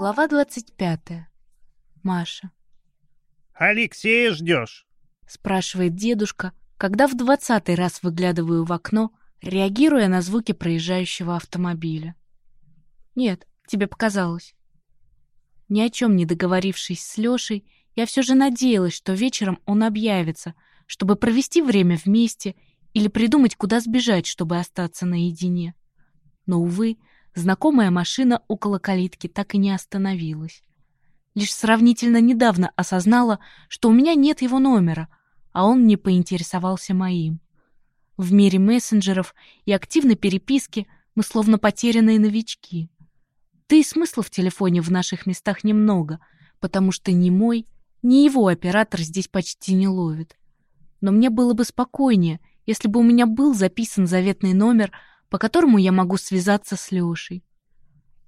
Глава двадцать пятая. Маша. «Алексея ждешь?» — спрашивает дедушка, когда в двадцатый раз выглядываю в окно, реагируя на звуки проезжающего автомобиля. «Нет, тебе показалось». Ни о чем не договорившись с Лешей, я все же надеялась, что вечером он объявится, чтобы провести время вместе или придумать, куда сбежать, чтобы остаться наедине. Но, увы, знакомая машина около калитки так и не остановилась. Лишь сравнительно недавно осознала, что у меня нет его номера, а он не поинтересовался моим. В мире мессенджеров и активной переписки мы словно потерянные новички. Да и смысла в телефоне в наших местах немного, потому что ни мой, ни его оператор здесь почти не ловит. Но мне было бы спокойнее, если бы у меня был записан заветный номер, по которому я могу связаться с Лешей.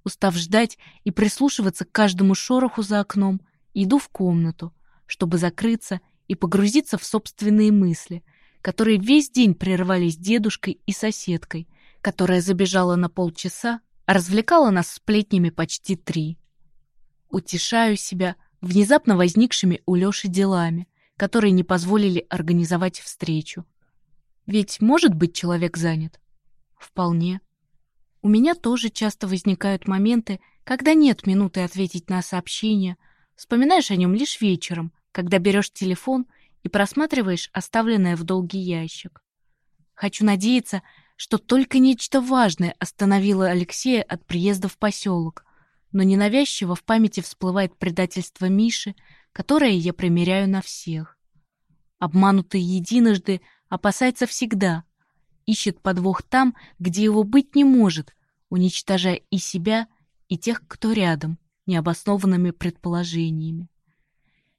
Устав ждать и прислушиваться к каждому шороху за окном, иду в комнату, чтобы закрыться и погрузиться в собственные мысли, которые весь день прерывались дедушкой и соседкой, которая забежала на полчаса, а развлекала нас сплетнями почти три. Утешаю себя внезапно возникшими у Лёши делами, которые не позволили организовать встречу. Ведь может быть человек занят? Вполне. У меня тоже часто возникают моменты, когда нет минуты ответить на сообщение, вспоминаешь о нем лишь вечером, когда берешь телефон и просматриваешь оставленное в долгий ящик. Хочу надеяться, что только нечто важное остановило Алексея от приезда в поселок, но ненавязчиво в памяти всплывает предательство Миши, которое я примеряю на всех. Обманутый единожды опасается всегда, ищет подвох там, где его быть не может, уничтожая и себя, и тех, кто рядом, необоснованными предположениями.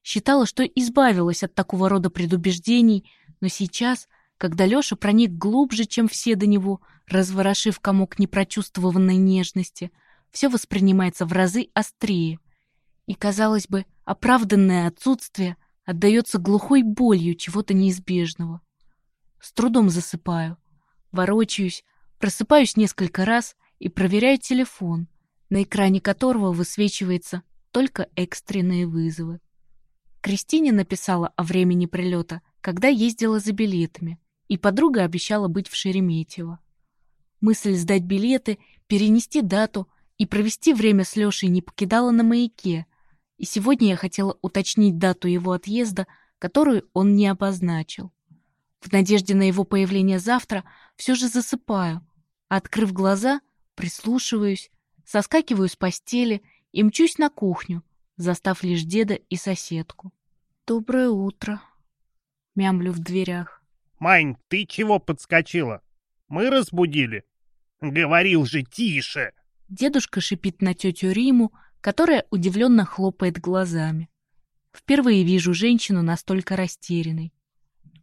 Считала, что избавилась от такого рода предубеждений, но сейчас, когда Лёша проник глубже, чем все до него, разворошив комок непрочувствованной нежности, все воспринимается в разы острее. И, казалось бы, оправданное отсутствие отдается глухой болью чего-то неизбежного. С трудом засыпаю, ворочаюсь, просыпаюсь несколько раз и проверяю телефон, на экране которого высвечивается только экстренные вызовы. Кристине написала о времени прилета, когда ездила за билетами, и подруга обещала быть в Шереметьево. Мысль сдать билеты, перенести дату и провести время с Лешей не покидала на маяке, и сегодня я хотела уточнить дату его отъезда, которую он не обозначил. В надежде на его появление завтра все же засыпаю, открыв глаза, прислушиваюсь, соскакиваю с постели и мчусь на кухню, застав лишь деда и соседку. «Доброе утро», — мямлю в дверях. «Мань, ты чего подскочила? Мы разбудили?» «Говорил же, тише!» Дедушка шипит на тетю Риму, которая удивленно хлопает глазами. Впервые вижу женщину настолько растерянной.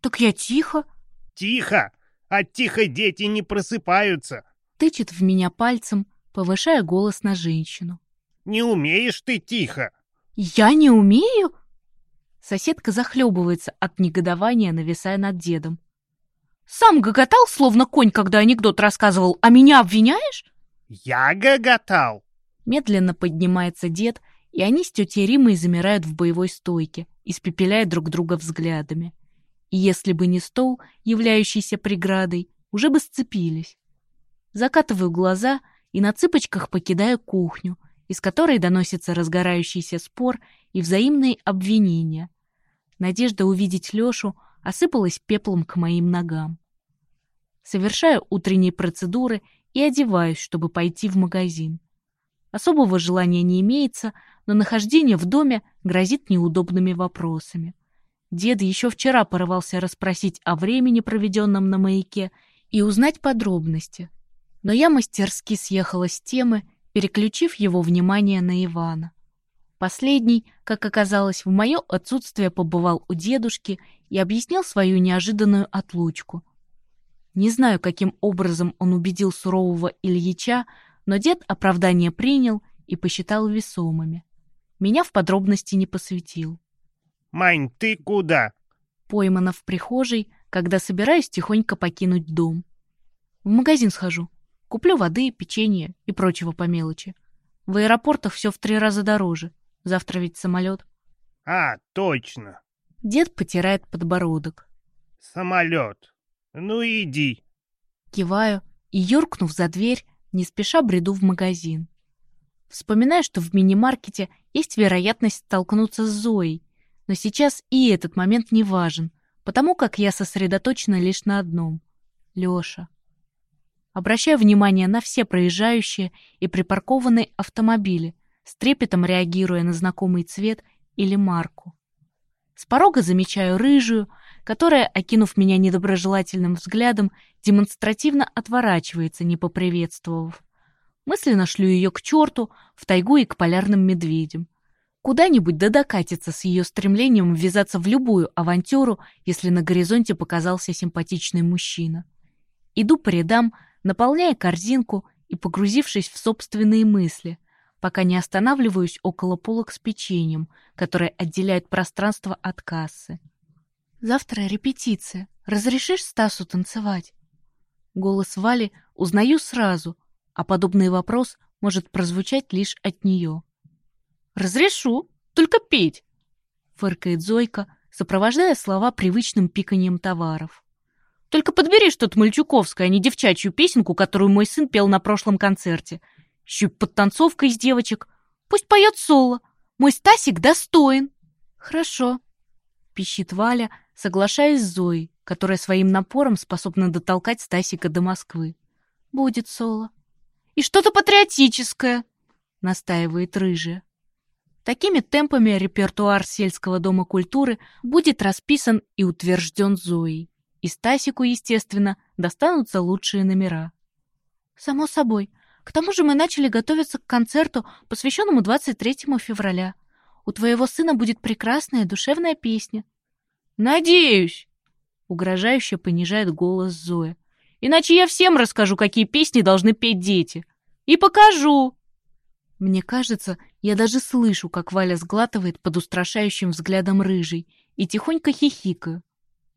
«Так я тихо». «Тихо! От тихо дети не просыпаются!» Тычет в меня пальцем, повышая голос на женщину. «Не умеешь ты тихо!» «Я не умею?» Соседка захлебывается от негодования, нависая над дедом. «Сам гоготал, словно конь, когда анекдот рассказывал, а меня обвиняешь?» «Я гоготал!» Медленно поднимается дед, и они с тетей Римой замирают в боевой стойке, испепеляя друг друга взглядами. И если бы не стол, являющийся преградой, уже бы сцепились. Закатываю глаза и на цыпочках покидаю кухню, из которой доносится разгорающийся спор и взаимные обвинения. Надежда увидеть Лёшу осыпалась пеплом к моим ногам. Совершаю утренние процедуры и одеваюсь, чтобы пойти в магазин. Особого желания не имеется, но нахождение в доме грозит неудобными вопросами. Дед еще вчера порывался расспросить о времени, проведенном на маяке, и узнать подробности. Но я мастерски съехала с темы, переключив его внимание на Ивана. Последний, как оказалось, в мое отсутствие побывал у дедушки и объяснил свою неожиданную отлучку. Не знаю, каким образом он убедил сурового Ильича, но дед оправдание принял и посчитал весомыми. Меня в подробности не посвятил. «Мань, ты куда?» Поймана в прихожей, когда собираюсь тихонько покинуть дом. В магазин схожу. Куплю воды, печенье и прочего по мелочи. В аэропортах все в три раза дороже. Завтра ведь самолет. А, точно. Дед потирает подбородок. Самолет. Ну иди. Киваю и, юркнув за дверь, не спеша бреду в магазин. Вспоминаю, что в мини-маркете есть вероятность столкнуться с Зоей, но сейчас и этот момент не важен, потому как я сосредоточена лишь на одном — Лёша. Обращаю внимание на все проезжающие и припаркованные автомобили, с трепетом реагируя на знакомый цвет или марку. С порога замечаю рыжую, которая, окинув меня недоброжелательным взглядом, демонстративно отворачивается, не поприветствовав. Мысленно шлю ее к черту, в тайгу и к полярным медведям. Куда-нибудь да докатится с ее стремлением ввязаться в любую авантюру, если на горизонте показался симпатичный мужчина. Иду по рядам, наполняя корзинку и погрузившись в собственные мысли, пока не останавливаюсь около полок с печеньем, которые отделяют пространство от кассы. «Завтра репетиция. Разрешишь Стасу танцевать?» Голос Вали узнаю сразу, а подобный вопрос может прозвучать лишь от нее. «Разрешу, только петь!» — фыркает Зойка, сопровождая слова привычным пиканием товаров. «Только подбери что-то мальчуковское, а не девчачью песенку, которую мой сын пел на прошлом концерте. Еще подтанцовка из девочек. Пусть поет соло. Мой Стасик достоин». «Хорошо», — пищит Валя, соглашаясь с Зоей, которая своим напором способна дотолкать Стасика до Москвы. «Будет соло». «И что-то патриотическое», — настаивает Рыжая. Такими темпами репертуар сельского дома культуры будет расписан и утвержден Зоей. И Стасику, естественно, достанутся лучшие номера. Само собой. К тому же мы начали готовиться к концерту, посвященному 23 февраля. У твоего сына будет прекрасная душевная песня. Надеюсь, угрожающе понижает голос Зоя. Иначе я всем расскажу, какие песни должны петь дети. И покажу. Мне кажется, я даже слышу, как Валя сглатывает под устрашающим взглядом рыжий и тихонько хихикаю.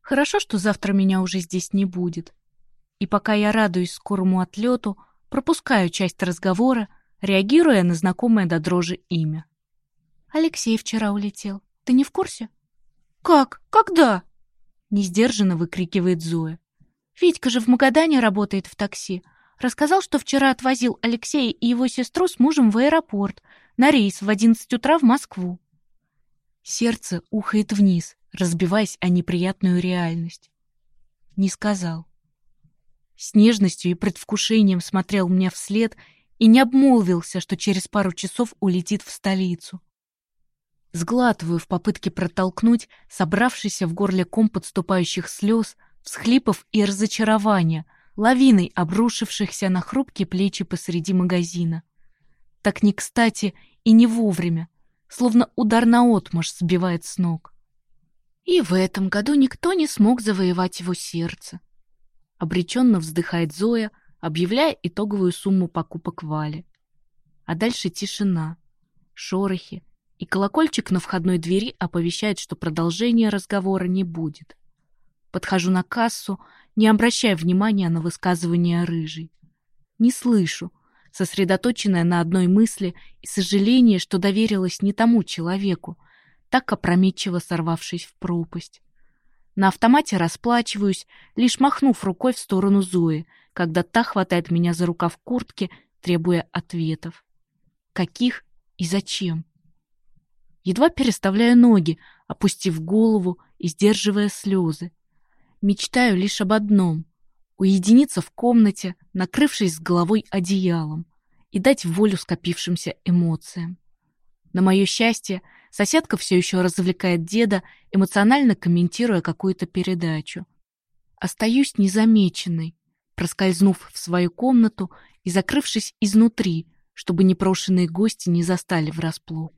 Хорошо, что завтра меня уже здесь не будет. И пока я радуюсь скорому отлету, пропускаю часть разговора, реагируя на знакомое до дрожи имя. Алексей вчера улетел. Ты не в курсе? Как? Когда? Несдержанно выкрикивает Зоя. Витька же в Магадане работает в такси. Рассказал, что вчера отвозил Алексея и его сестру с мужем в аэропорт на рейс в 11 утра в Москву. Сердце ухает вниз, разбиваясь о неприятную реальность. Не сказал. С нежностью и предвкушением смотрел мне вслед и не обмолвился, что через пару часов улетит в столицу. Сглатываю в попытке протолкнуть собравшийся в горле ком подступающих слез, всхлипов и разочарования, лавиной обрушившихся на хрупкие плечи посреди магазина. Так не кстати и не вовремя, словно удар наотмашь сбивает с ног. И в этом году никто не смог завоевать его сердце. Обреченно вздыхает Зоя, объявляя итоговую сумму покупок Вали. А дальше тишина, шорохи, и колокольчик на входной двери оповещает, что продолжения разговора не будет. Подхожу на кассу, не обращая внимания на высказывания рыжей. Не слышу, сосредоточенная на одной мысли и сожаление, что доверилась не тому человеку, так опрометчиво сорвавшись в пропасть. На автомате расплачиваюсь, лишь махнув рукой в сторону Зои, когда та хватает меня за рукав куртки, требуя ответов. Каких и зачем? Едва переставляю ноги, опустив голову и сдерживая слезы. Мечтаю лишь об одном — уединиться в комнате, накрывшись с головой одеялом, и дать волю скопившимся эмоциям. На мое счастье, соседка все еще развлекает деда, эмоционально комментируя какую-то передачу. Остаюсь незамеченной, проскользнув в свою комнату и закрывшись изнутри, чтобы непрошенные гости не застали врасплох.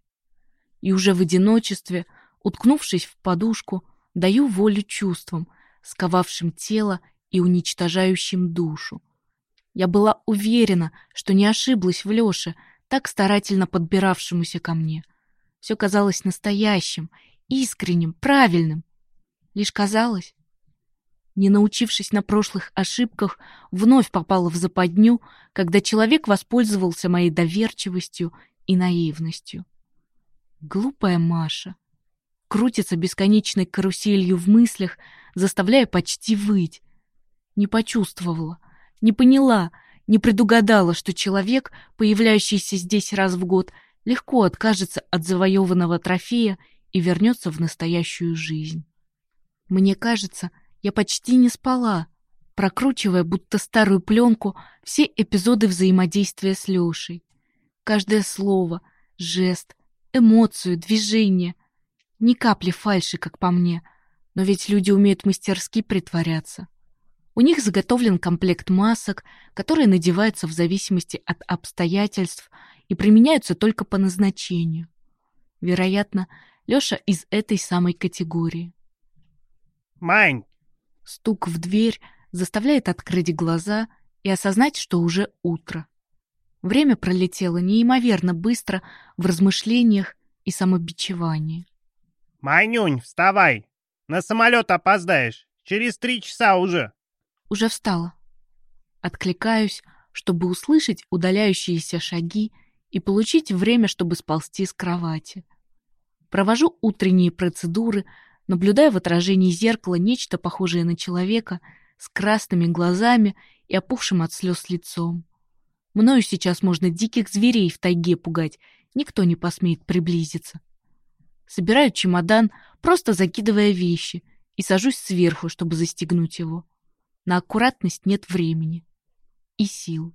И уже в одиночестве, уткнувшись в подушку, даю волю чувствам, сковавшим тело и уничтожающим душу. Я была уверена, что не ошиблась в Лёше, так старательно подбиравшемуся ко мне. Все казалось настоящим, искренним, правильным. Лишь казалось. Не научившись на прошлых ошибках, вновь попала в западню, когда человек воспользовался моей доверчивостью и наивностью. Глупая Маша. Крутится бесконечной каруселью в мыслях, заставляя почти выть. Не почувствовала, не поняла, не предугадала, что человек, появляющийся здесь раз в год, легко откажется от завоеванного трофея и вернется в настоящую жизнь. Мне кажется, я почти не спала, прокручивая будто старую пленку все эпизоды взаимодействия с Лешей. Каждое слово, жест, эмоцию, движение. Ни капли фальши, как по мне, но ведь люди умеют мастерски притворяться. У них заготовлен комплект масок, которые надеваются в зависимости от обстоятельств и применяются только по назначению. Вероятно, Лёша из этой самой категории. «Мань!» Стук в дверь заставляет открыть глаза и осознать, что уже утро. Время пролетело неимоверно быстро в размышлениях и самобичевании. «Манюнь, вставай! На самолет опоздаешь! Через три часа уже!» Уже встала. Откликаюсь, чтобы услышать удаляющиеся шаги и получить время, чтобы сползти с кровати. Провожу утренние процедуры, наблюдая в отражении зеркала нечто похожее на человека с красными глазами и опухшим от слез лицом. Мною сейчас можно диких зверей в тайге пугать, никто не посмеет приблизиться. Собираю чемодан, просто закидывая вещи, и сажусь сверху, чтобы застегнуть его. На аккуратность нет времени и сил.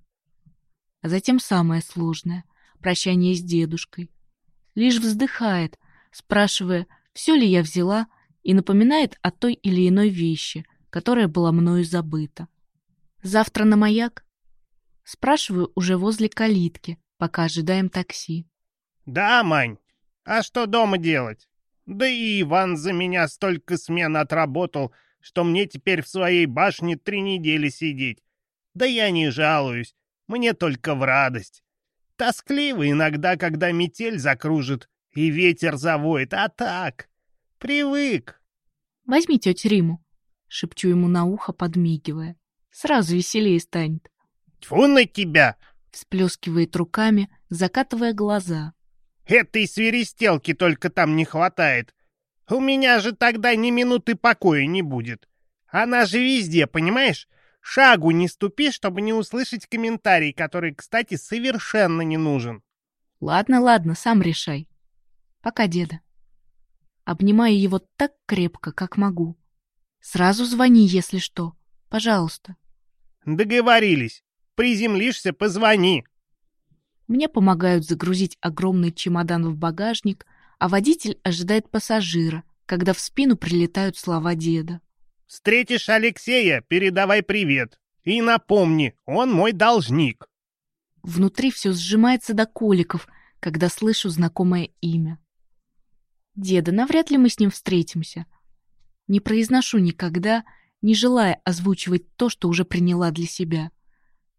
А затем самое сложное — прощание с дедушкой. Лишь вздыхает, спрашивая, все ли я взяла, и напоминает о той или иной вещи, которая была мною забыта. «Завтра на маяк?» Спрашиваю уже возле калитки, пока ожидаем такси. «Да, Мань. А что дома делать? Да и Иван за меня столько смен отработал, что мне теперь в своей башне три недели сидеть. Да я не жалуюсь, мне только в радость. Тоскливо иногда, когда метель закружит и ветер завоет, а так, привык. Возьми тетю Риму, шепчу ему на ухо, подмигивая. Сразу веселее станет. Тьфу на тебя! Всплескивает руками, закатывая глаза. Этой свиристелки только там не хватает. У меня же тогда ни минуты покоя не будет. Она же везде, понимаешь? Шагу не ступи, чтобы не услышать комментарий, который, кстати, совершенно не нужен. Ладно, ладно, сам решай. Пока, деда. Обнимаю его так крепко, как могу. Сразу звони, если что. Пожалуйста. Договорились. Приземлишься, позвони. Мне помогают загрузить огромный чемодан в багажник, а водитель ожидает пассажира, когда в спину прилетают слова деда. «Встретишь Алексея, передавай привет. И напомни, он мой должник». Внутри все сжимается до коликов, когда слышу знакомое имя. Деда, навряд ли мы с ним встретимся. Не произношу никогда, не желая озвучивать то, что уже приняла для себя.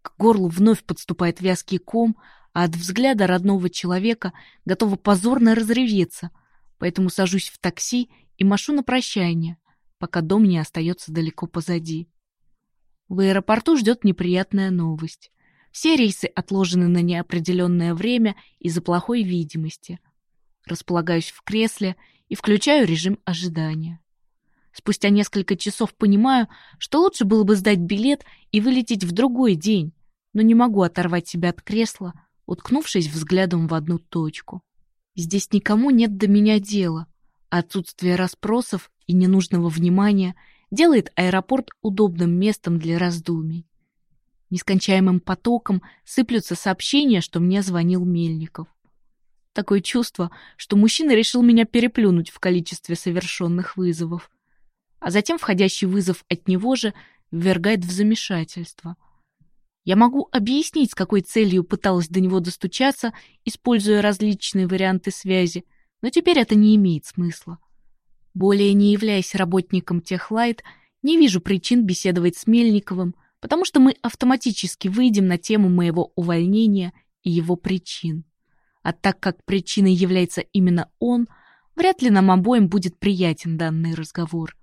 К горлу вновь подступает вязкий ком, а от взгляда родного человека готова позорно разреветься, поэтому сажусь в такси и машу на прощание, пока дом не остается далеко позади. В аэропорту ждет неприятная новость. Все рейсы отложены на неопределенное время из-за плохой видимости. Располагаюсь в кресле и включаю режим ожидания. Спустя несколько часов понимаю, что лучше было бы сдать билет и вылететь в другой день, но не могу оторвать себя от кресла, уткнувшись взглядом в одну точку. Здесь никому нет до меня дела. отсутствие расспросов и ненужного внимания делает аэропорт удобным местом для раздумий. Нескончаемым потоком сыплются сообщения, что мне звонил Мельников. Такое чувство, что мужчина решил меня переплюнуть в количестве совершенных вызовов. А затем входящий вызов от него же ввергает в замешательство — я могу объяснить, с какой целью пыталась до него достучаться, используя различные варианты связи, но теперь это не имеет смысла. Более не являясь работником Техлайт, не вижу причин беседовать с Мельниковым, потому что мы автоматически выйдем на тему моего увольнения и его причин. А так как причиной является именно он, вряд ли нам обоим будет приятен данный разговор.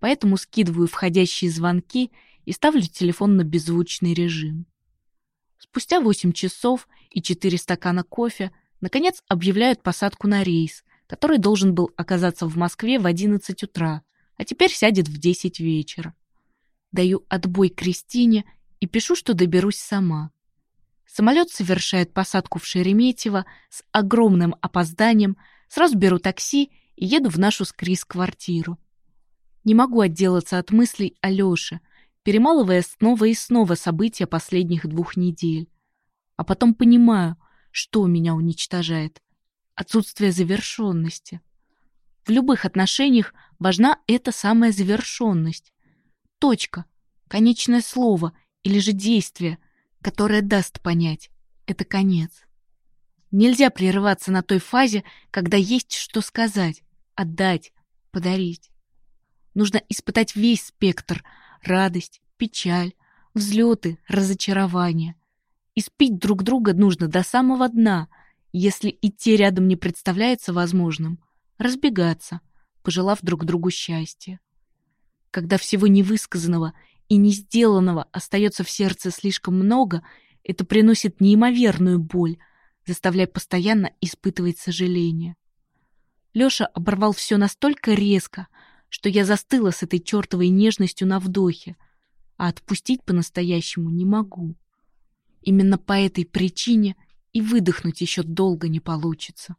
Поэтому скидываю входящие звонки и ставлю телефон на беззвучный режим. Спустя восемь часов и четыре стакана кофе Наконец объявляют посадку на рейс, который должен был оказаться в Москве в 11 утра, а теперь сядет в 10 вечера. Даю отбой Кристине и пишу, что доберусь сама. Самолет совершает посадку в Шереметьево с огромным опозданием, сразу беру такси и еду в нашу с Крис квартиру. Не могу отделаться от мыслей о Лёше, перемалывая снова и снова события последних двух недель. А потом понимаю, что меня уничтожает. Отсутствие завершенности. В любых отношениях важна эта самая завершенность. Точка, конечное слово или же действие, которое даст понять — это конец. Нельзя прерываться на той фазе, когда есть что сказать, отдать, подарить. Нужно испытать весь спектр — радость, печаль, взлеты, разочарования. Испить друг друга нужно до самого дна, если идти рядом не представляется возможным, разбегаться, пожелав друг другу счастья. Когда всего невысказанного и не сделанного остается в сердце слишком много, это приносит неимоверную боль, заставляя постоянно испытывать сожаление. Лёша оборвал все настолько резко, что я застыла с этой чертовой нежностью на вдохе, а отпустить по-настоящему не могу. Именно по этой причине и выдохнуть еще долго не получится.